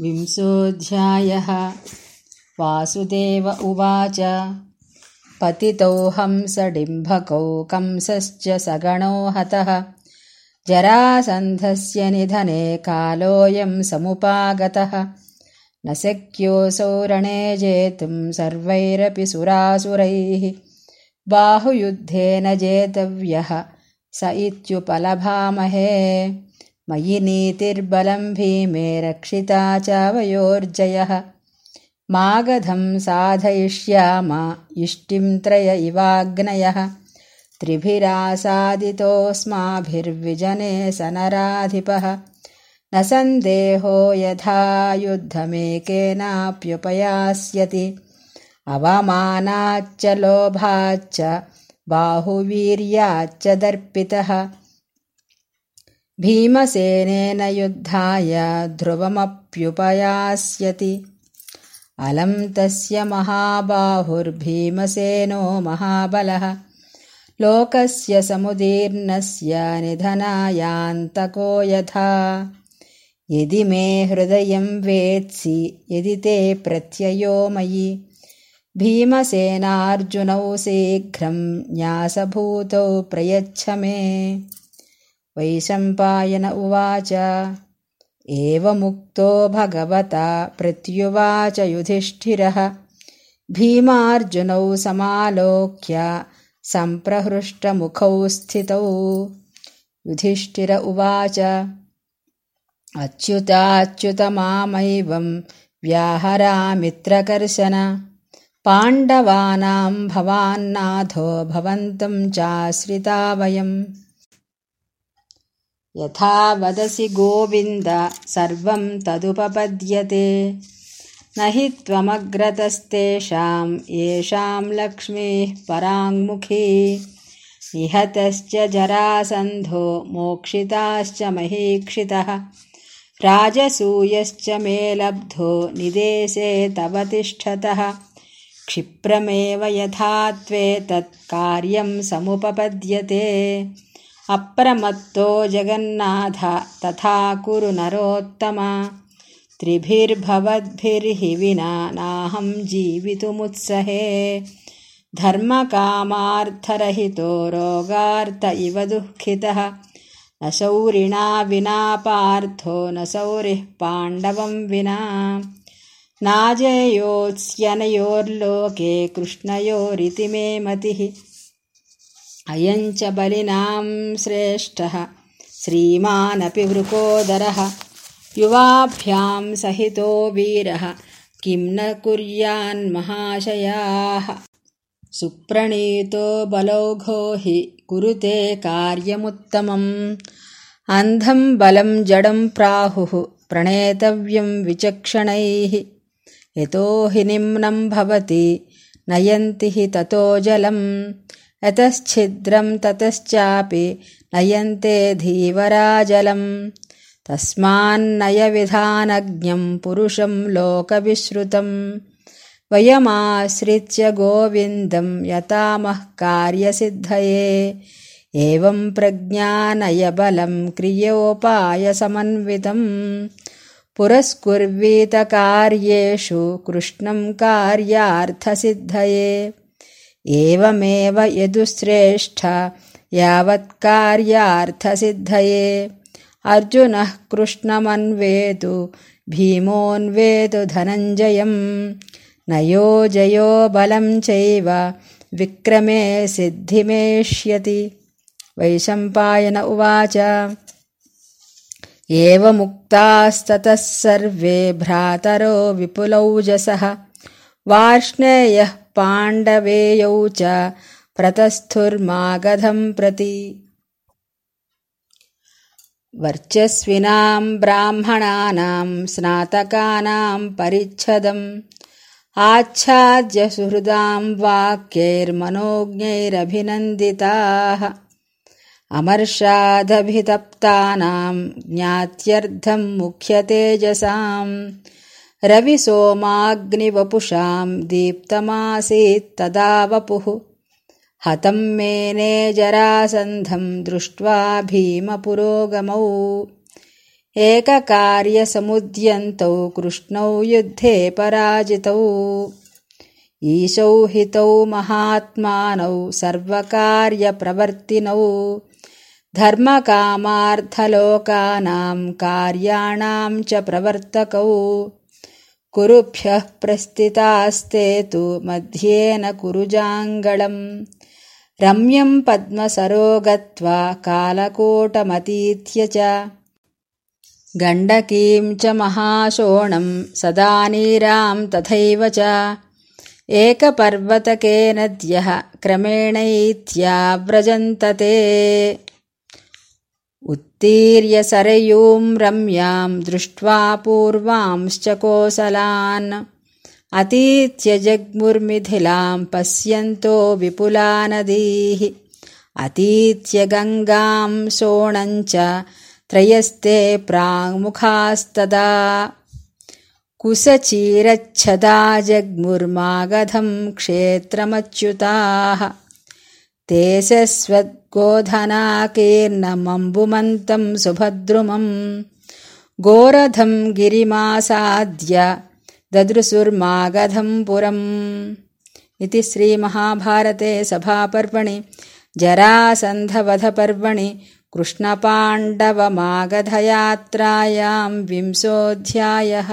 विंशोऽध्यायः। वासुदेव उवाच पतितौ हंसडिम्भकौ कंसश्च सगणो हतः। जरासन्धस्य निधने कालोऽयं समुपागतः। न शक्योऽसौ रणे जेतुम् सर्वैरपि सुरासुरैः। बाहुयुद्धेन जेतव्यः स इत्युपलभामहे मयि नीतिर्बलं भीमे रक्षिता चावयोर्जयः मागधं साधयिष्याम इष्टिं त्रय इवाग्नयः। त्रिभिरासादितोऽस्माभिर्विजने स नराधिपः न सन्देहो यथा युद्धमेकेनाप्युपयास्यति। अवमानाच्च लोभाच्च बाहुवीर्याच्च दर्पितः भीमसेनेन युद्धाय ध्रुवमप्युपयास्यति। अलं तस्य महाबाहुर्भीमसेनो महाबलः। लोकस्य समुदीर्णस्य निधनायान्तको यथा। यदि मे हृदयं वेत्सि यदि ते प्रत्ययो मयि। भीमसेनार्जुनौ शीघ्रं न्यासभूतौ प्रयच्छ मे वैशम्पायन उवाच। एवमुक्तो भगवता प्रत्युवाच युधिष्ठिरः। भीमार्जुनौ समालोक्य सम्प्रहृष्टमुखौ स्थितौ। युधिष्ठिर उवाच अच्युताच्युतमामैवं व्याहरामित्रकर्शन पाण्डवानां भवान्नाथो भवन्तं चाश्रिता वयम् यथा वदसि गोविन्द सर्वं तदुपपद्यते। न हि त्वमग्रतस्तेषां येषां लक्ष्मीः पराङ्मुखी। निहतश्च जरासन्धो मोक्षिताश्च महीक्षितः। राजसूयश्च मे लब्धो निदेशे तव तिष्ठतः। क्षिप्रमेव यथा त्वेतत्कार्यं समुपपद्यते अप्रमत्तो जगन्नाथ तथा कुरु नरोत्तम त्रिभिर्भवद्भिर्हि विना नाहं जीवितुमुत्सहे धर्मकामार्थरहितो रोगार्थ इव दुःखितः न शौरिणा विना पार्थो न सौरिः पाण्डवं विना नाजयोत्स्यनयोर्लोके कृष्णयोरिति मे मतिः अयं च बलिनां श्रेष्ठः। श्रीमानपि वृकोदरः। युवाभ्यां सहितो वीरः। किं न कुर्यान्महाशयाः सुप्रणीतो बलौघो हि कुरुते कार्यमुत्तमम्। अन्धं बलं जडं प्राहुः प्रणेतव्यं विचक्षणैः। यतो हि निम्नं भवति नयन्ति हि ततो जलम् यतश्छिद्रं ततश्चापि नयन्ते धीवराजलम्। तस्मान्नयविधानज्ञं पुरुषं लोकविश्रुतम्। वयमाश्रित्य गोविन्दं यतामः कार्यसिद्धये। एवं प्रज्ञानयबलं क्रियोपायसमन्वितम्। पुरस्कुर्वीतकार्येषु कृष्णं कार्यार्थसिद्धये एवमेव यदुश्रेष्ठ यावत्कार्यार्थसिद्धये अर्जुनः कृष्णमन्वेतु भीमोऽन्वेतु धनञ्जयम्। न जयो बलं चैव विक्रमे सिद्धिमेष्यति। वैशम्पायन उवाच। एवमुक्तास्ततः सर्वे भ्रातरो विपुलौजसः वार्ष्णेयः पाण्डवेयौ च प्रतस्थुर्मागधम् प्रति। वर्चस्विनाम् ब्राह्मणानाम् स्नातकानाम् परिच्छदम् आच्छाद्य सुहृदाम् वाक्यैर्मनोज्ञैरभिनन्दिताः अमर्षादभितप्तानाम् ज्ञात्यर्थम् मुख्यतेजसाम् रविसोमाग्निवपुषाम् दीप्तमासीत्तदा वपुः। हतम् मेने जरासन्धम् दृष्ट्वा भीमपुरोगमौ। एककार्यसमुद्यन्तौ कृष्णौ युद्धे पराजितौ। ईशौ हितौ महात्मानौ सर्वकार्यप्रवर्तिनौ। धर्मकामार्थलोकानाम् कार्याणाम् च प्रवर्तकौ कुरुभ्यः प्रस्थितास्ते तु मध्येन कुरुजाङ्गळम्। रम्यम् पद्मसरो गत्वा कालकोटमतीत्य च। गण्डकीम् च महाशोणम् सदा नीराम् तथैव च। एकपर्वतके नद्यः क्रमेणैत्याव्रजन्तते उत्तीर्य सरयूम् रम्याम् दृष्ट्वा पूर्वांश्च कोसलान्। अतीत्य जग्मुर्मिथिलाम् पश्यन्तो विपुला नदीः अतीत्य गङ्गाम् शोणम् च त्रयस्ते प्राङ्मुखास्तदा। कुसचीरच्छदा जग्मुर्मागधम् क्षेत्रमच्युताः ते सस्वद्गोधनाकीर्णमम्बुमन्तम् सुभद्रुमम् गोरधम् गिरिमासाद्य ददृशुर्मागधम् पुरम् इति श्रीमहाभारते सभापर्वणि जरासन्धवधपर्वणि कृष्णपाण्डवमागधयात्रायाम् विंशोऽध्यायः